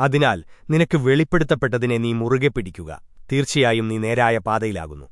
അതിനാൽ നിനക്ക് വെളിപ്പെടുത്തപ്പെട്ടതിനെ നീ മുറുകെ പിടിക്കുക. തീർച്ചയായും നീ നേരായ പാതയിലാകുന്നു.